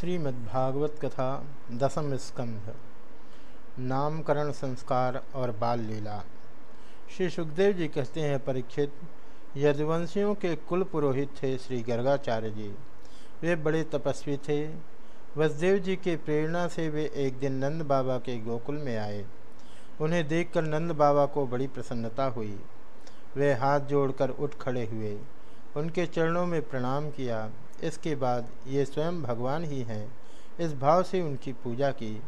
श्रीमद्भागवत कथा दसम स्कंध, नामकरण संस्कार और बाल लीला श्री सुखदेव जी कहते हैं, परीक्षित, यदुवंशियों के कुल पुरोहित थे श्री गर्गाचार्य जी। वे बड़े तपस्वी थे। वसुदेव जी के प्रेरणा से वे एक दिन नंद बाबा के गोकुल में आए। उन्हें देखकर नंद बाबा को बड़ी प्रसन्नता हुई। वे हाथ जोड़कर उठ खड़े हुए। उनके चरणों में प्रणाम किया। इसके बाद ये स्वयं भगवान ही हैं इस भाव से उनकी पूजा की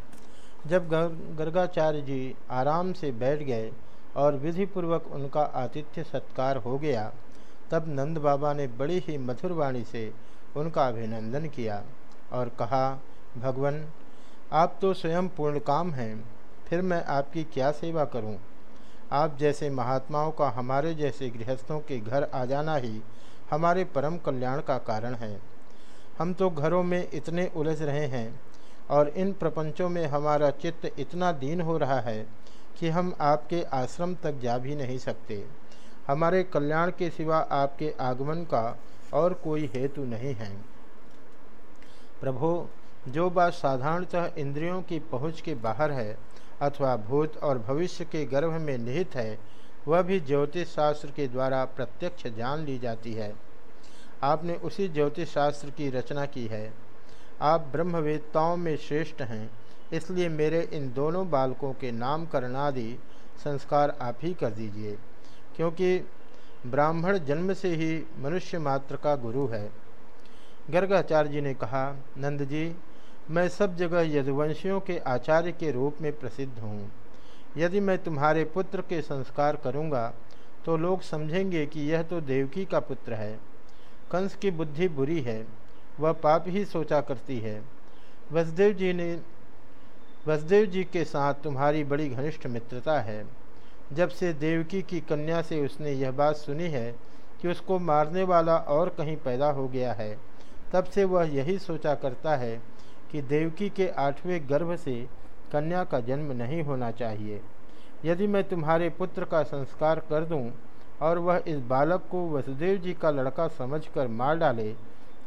जब गर्गाचार्य जी आराम से बैठ गए और विधिपूर्वक उनका आतिथ्य सत्कार हो गया, तब नंद बाबा ने बड़ी ही मधुर वाणी से उनका अभिनंदन किया और कहा, भगवान, आप तो स्वयं पूर्ण काम हैं, फिर मैं आपकी क्या सेवा करूँ? आप जैसे महात्माओं का हमारे जैसे गृहस्थों के घर आ जाना ही हमारे परम कल्याण का कारण है। हम तो घरों में इतने उलझ रहे हैं और इन प्रपंचों में हमारा चित्त इतना दीन हो रहा है कि हम आपके आश्रम तक जा भी नहीं सकते। हमारे कल्याण के सिवा आपके आगमन का और कोई हेतु नहीं है। प्रभो, जो बात साधारणतः इंद्रियों की पहुँच के बाहर है अथवा भूत और भविष्य के गर्भ में निहित है वह भी ज्योतिष शास्त्र के द्वारा प्रत्यक्ष जान ली जाती है। आपने उसी ज्योतिष शास्त्र की रचना की है। आप ब्रह्मवेत्ताओं में श्रेष्ठ हैं, इसलिए मेरे इन दोनों बालकों के नामकरण आदि संस्कार आप ही कर दीजिए, क्योंकि ब्राह्मण जन्म से ही मनुष्य मात्र का गुरु है। गर्गाचार्य जी ने कहा, नंद जी, मैं सब जगह यदुवंशियों के आचार्य के रूप में प्रसिद्ध हूँ। यदि मैं तुम्हारे पुत्र के संस्कार करूँगा तो लोग समझेंगे कि यह तो देवकी का पुत्र है। कंस की बुद्धि बुरी है, वह पाप ही सोचा करती है। वसुदेव जी ने, वसुदेव जी के साथ तुम्हारी बड़ी घनिष्ठ मित्रता है। जब से देवकी की कन्या से उसने यह बात सुनी है कि उसको मारने वाला और कहीं पैदा हो गया है, तब से वह यही सोचा करता है कि देवकी के आठवें गर्भ से कन्या का जन्म नहीं होना चाहिए। यदि मैं तुम्हारे पुत्र का संस्कार कर दूँ और वह इस बालक को वसुदेव जी का लड़का समझकर मार डाले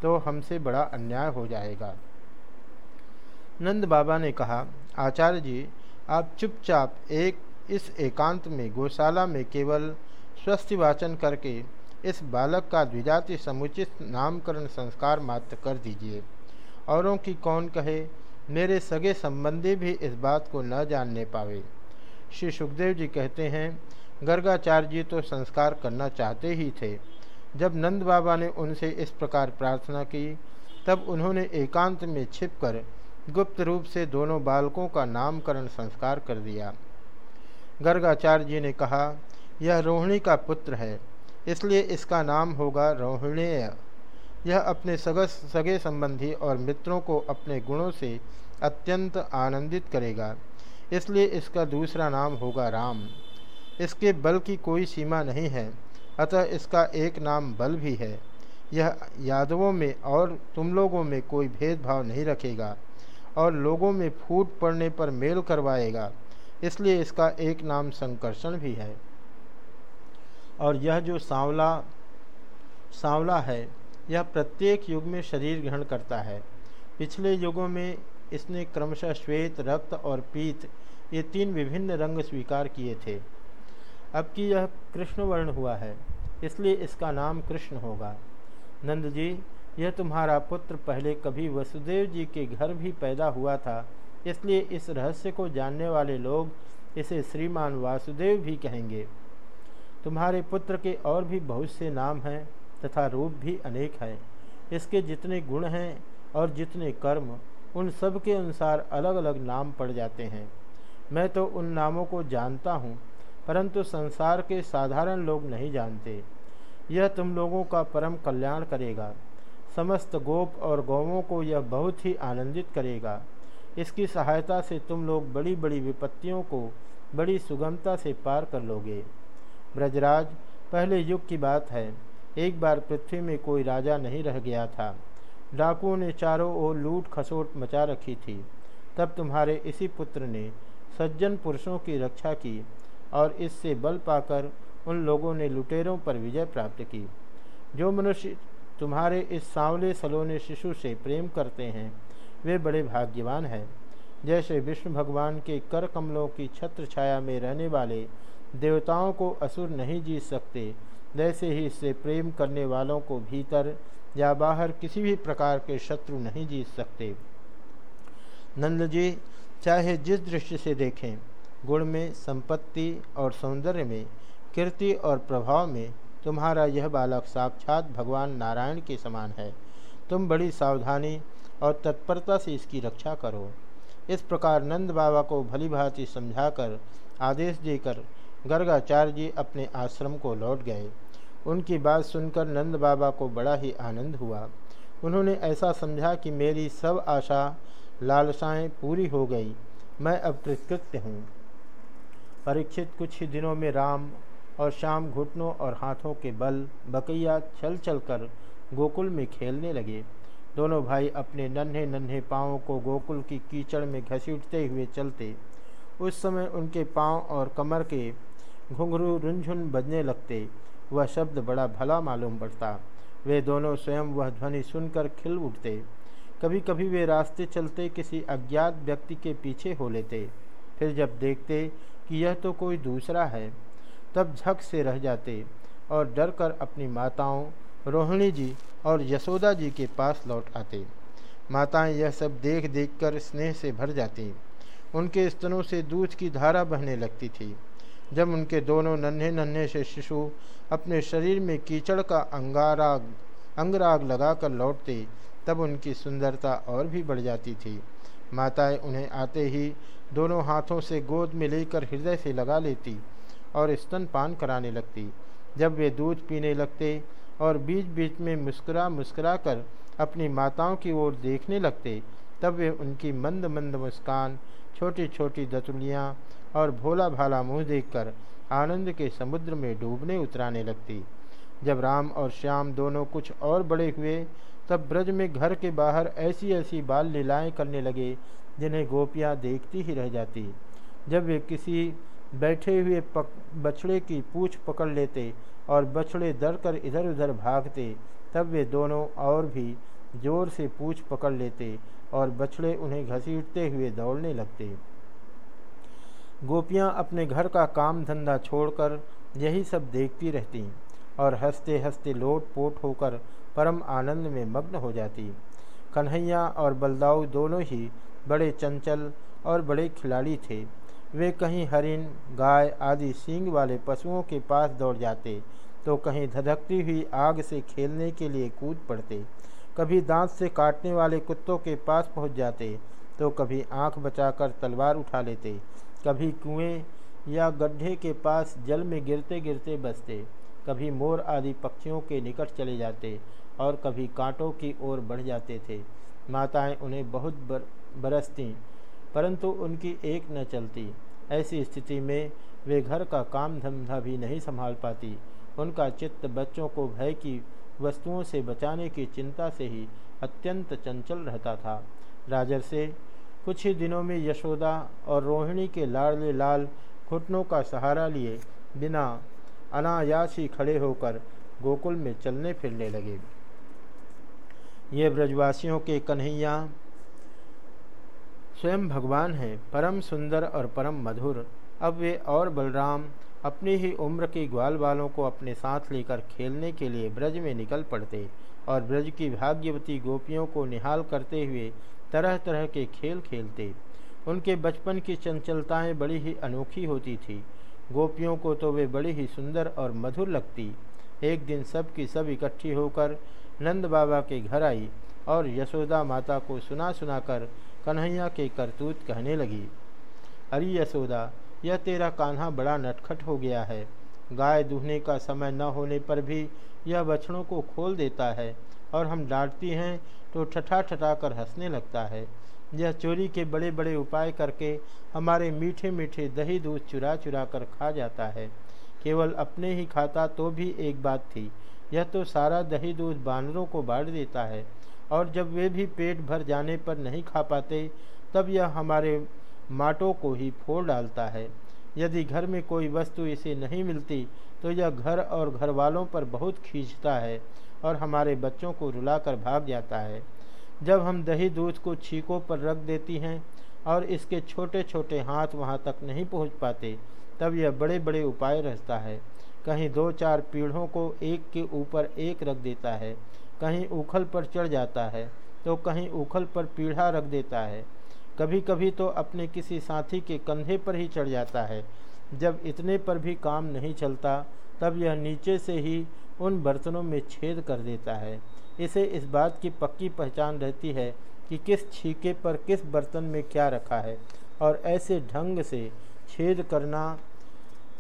तो हमसे बड़ा अन्याय हो जाएगा। नंद बाबा ने कहा, आचार्य जी, आप चुपचाप एक, इस एकांत में गौशाला में केवल स्वस्थ वाचन करके इस बालक का द्विजाति समुचित नामकरण संस्कार मात्र कर दीजिए। औरों की कौन कहे मेरे सगे संबंधी भी इस बात को न जानने पावे। श्री सुखदेव जी कहते हैं, गर्गाचार्य जी तो संस्कार करना चाहते ही थे। जब नंद बाबा ने उनसे इस प्रकार प्रार्थना की, तब उन्होंने एकांत में छिपकर गुप्त रूप से दोनों बालकों का नामकरण संस्कार कर दिया। गर्गाचार्य जी ने कहा, यह रोहिणी का पुत्र है, इसलिए इसका नाम होगा रोहिणेय। यह अपने सग सगे संबंधी और मित्रों को अपने गुणों से अत्यंत आनंदित करेगा। इसलिए इसका दूसरा नाम होगा राम। इसके बल की कोई सीमा नहीं है, अतः इसका एक नाम बल भी है। यह यादवों में और तुम लोगों में कोई भेदभाव नहीं रखेगा और लोगों में फूट पड़ने पर मेल करवाएगा। इसलिए इसका एक नाम संकर्षण भी है। और यह जो सांवला सांवला है यह प्रत्येक युग में शरीर ग्रहण करता है। पिछले युगों में इसने क्रमशः श्वेत, रक्त और पीत, ये तीन विभिन्न रंग स्वीकार किए थे। अब कि यह कृष्ण वर्ण हुआ है, इसलिए इसका नाम कृष्ण होगा। नंद जी, यह तुम्हारा पुत्र पहले कभी वसुदेव जी के घर भी पैदा हुआ था, इसलिए इस रहस्य को जानने वाले लोग इसे श्रीमान वासुदेव भी कहेंगे। तुम्हारे पुत्र के और भी बहुत से नाम हैं। तथा रूप भी अनेक हैं। इसके जितने गुण हैं और जितने कर्म, उन सब के अनुसार अलग अलग नाम पड़ जाते हैं। मैं तो उन नामों को जानता हूँ, परंतु संसार के साधारण लोग नहीं जानते। यह तुम लोगों का परम कल्याण करेगा। समस्त गोप और गौवों को यह बहुत ही आनंदित करेगा। इसकी सहायता से तुम लोग बड़ी बड़ी विपत्तियों को बड़ी सुगमता से पार कर लोगे। ब्रजराज, पहले युग की बात है। एक बार पृथ्वी में कोई राजा नहीं रह गया था। डाकुओं ने चारों ओर लूट खसोट मचा रखी थी। तब तुम्हारे इसी पुत्र ने सज्जन पुरुषों की रक्षा की और इससे बल पाकर उन लोगों ने लुटेरों पर विजय प्राप्त की। जो मनुष्य तुम्हारे इस सांवले सलोने शिशु से प्रेम करते हैं, वे बड़े भाग्यवान हैं। जैसे विष्णु भगवान के कर कमलों की छत्र छाया में रहने वाले देवताओं को असुर नहीं जीत सकते वैसे ही इससे प्रेम करने वालों को भीतर या बाहर किसी भी प्रकार के शत्रु नहीं जीत सकते। नंद जी चाहे जिस दृष्टि से देखें, गुण में, संपत्ति और सौंदर्य में, कीर्ति और प्रभाव में, तुम्हारा यह बालक साक्षात भगवान नारायण के समान है। तुम बड़ी सावधानी और तत्परता से इसकी रक्षा करो। इस प्रकार नंद बाबा को भली भांति समझाकर आदेश देकर गर्गाचार्य जी अपने आश्रम को लौट गए। उनकी बात सुनकर नंद बाबा को बड़ा ही आनंद हुआ। उन्होंने ऐसा समझा कि मेरी सब आशा, लालसाएँ पूरी हो गई। मैं अब कृतकृत्य हूँ। परीक्षित कुछ ही दिनों में राम और शाम घुटनों और हाथों के बल, बकैया छल छल कर गोकुल में खेलने लगे। दोनों भाई अपने नन्हे नन्हे पाँवों को गोकुल की कीचड़ में घसीटते हुए चलते। उस समय उनके पाँव और कमर के घुंघरू रुंझुन बजने लगते। वह शब्द बड़ा भला मालूम पड़ता। वे दोनों स्वयं वह ध्वनि सुनकर खिल उठते। कभी कभी वे रास्ते चलते किसी अज्ञात व्यक्ति के पीछे हो लेते। फिर जब देखते कि यह तो कोई दूसरा है, तब झक से रह जाते और डर कर अपनी माताओं, रोहिणी जी और यशोदा जी के पास लौट आते। माताएँ यह सब देख देख कर स्नेह से भर जाती। उनके स्तनों से दूध की धारा बहने लगती थी। जब उनके दोनों नन्हे नन्हे से शिशु अपने शरीर में कीचड़ का अंगाराग, अंगराग लगाकर लौटते, तब उनकी सुंदरता और भी बढ़ जाती थी। माताएँ उन्हें आते ही दोनों हाथों से गोद में लेकर हृदय से लगा लेती और स्तनपान कराने लगती। जब वे दूध पीने लगते और बीच बीच में मुस्कुरा मुस्कुरा कर अपनी माताओं की ओर देखने लगते, तब वे उनकी मंद मंद मुस्कान छोटी छोटी दतुलियाँ और भोला भाला मुँह देखकर आनंद के समुद्र में डूबने उतराने लगती। जब राम और श्याम दोनों कुछ और बड़े हुए, तब ब्रज में घर के बाहर ऐसी ऐसी बाल लीलाएँ करने लगे, जिन्हें गोपियाँ देखती ही रह जाती। जब वे किसी बैठे हुए पक, बछड़े की पूछ पकड़ लेते और बछड़े डर कर इधर उधर भागते, तब वे दोनों और भी ज़ोर से पूछ पकड़ लेते और बछड़े उन्हें घसीटते हुए दौड़ने लगते। गोपियाँ अपने घर का काम धंधा छोड़कर यही सब देखती रहती और हँसते हँसते लोट पोट होकर परम आनंद में मग्न हो जाती। कन्हैया और बलदाऊ दोनों ही बड़े चंचल और बड़े खिलाड़ी थे। वे कहीं हरिन गाय आदि सींग वाले पशुओं के पास दौड़ जाते तो कहीं धधकती हुई आग से खेलने के लिए कूद पड़ते। कभी दांत से काटने वाले कुत्तों के पास पहुँच जाते तो कभी आँख बचाकर तलवार उठा लेते। कभी कुएँ या गड्ढे के पास जल में गिरते गिरते बसते कभी मोर आदि पक्षियों के निकट चले जाते और कभी कांटों की ओर बढ़ जाते थे। माताएँ उन्हें बहुत बर, बरसती परंतु उनकी एक न चलती। ऐसी स्थिति में वे घर का काम धंधा भी नहीं संभाल पाती। उनका चित्त बच्चों को भय की वस्तुओं से बचाने की चिंता से ही अत्यंत चंचल रहता था। राजर से कुछ ही दिनों में यशोदा और रोहिणी के लाडले लाल घुटनों का सहारा लिए बिना अनायास ही खड़े होकर गोकुल में चलने फिरने लगे। ये ब्रजवासियों के कन्हैया, स्वयं भगवान हैं, परम सुंदर और परम मधुर। अब वे और बलराम अपनी ही उम्र के ग्वाल वालों को अपने साथ लेकर खेलने के लिए ब्रज में निकल पड़ते और ब्रज की भाग्यवती गोपियों को निहाल करते हुए तरह तरह के खेल खेलते। उनके बचपन की चंचलताएँ बड़ी ही अनोखी होती थी। गोपियों को तो वे बड़ी ही सुंदर और मधुर लगती। एक दिन सब की सब इकट्ठी होकर नंद बाबा के घर आई और यशोदा माता को सुना सुनाकर कन्हैया के करतूत कहने लगी, अरे यशोदा, यह तेरा कान्हा बड़ा नटखट हो गया है। गाय दूहने का समय न होने पर भी यह बछड़ों को खोल देता है और हम डांटती हैं तो ठठा ठठा कर हंसने लगता है। यह चोरी के बड़े बड़े उपाय करके हमारे मीठे मीठे दही दूध चुरा चुरा कर खा जाता है। केवल अपने ही खाता तो भी एक बात थी, यह तो सारा दही दूध बानरों को बांट देता है और जब वे भी पेट भर जाने पर नहीं खा पाते, तब यह हमारे माटों को ही फोड़ डालता है। यदि घर में कोई वस्तु इसे नहीं मिलती तो यह घर और घर वालों पर बहुत खींचता है और हमारे बच्चों को रुलाकर भाग जाता है। जब हम दही दूध को छीकों पर रख देती हैं और इसके छोटे छोटे हाथ वहाँ तक नहीं पहुँच पाते, तब यह बड़े बड़े उपाय रहता है। कहीं दो चार पीढ़ों को एक के ऊपर एक रख देता है, कहीं उखल पर चढ़ जाता है तो कहीं उखल पर पीढ़ा रख देता है। कभी कभी तो अपने किसी साथी के कंधे पर ही चढ़ जाता है। जब इतने पर भी काम नहीं चलता, तब यह नीचे से ही उन बर्तनों में छेद कर देता है। इसे इस बात की पक्की पहचान रहती है कि किस छीके पर किस बर्तन में क्या रखा है और ऐसे ढंग से छेद करना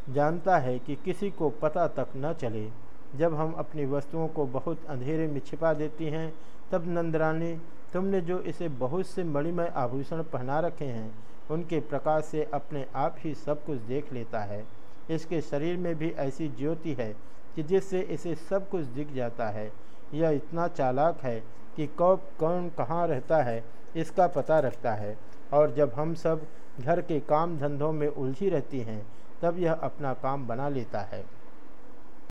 जानता है कि किसी को पता तक न चले। जब हम अपनी वस्तुओं को बहुत अंधेरे में छिपा देती हैं, तब नंदरानी तुमने जो इसे बहुत से मणिमय आभूषण पहना रखे हैं, उनके प्रकाश से अपने आप ही सब कुछ देख लेता है। इसके शरीर में भी ऐसी ज्योति है कि जिससे इसे सब कुछ दिख जाता है। यह इतना चालाक है कि कब कौन कहाँ रहता है, इसका पता रखता है। और जब हम सब घर के काम धंधों में उलझी रहती हैं, तब यह अपना काम बना लेता है।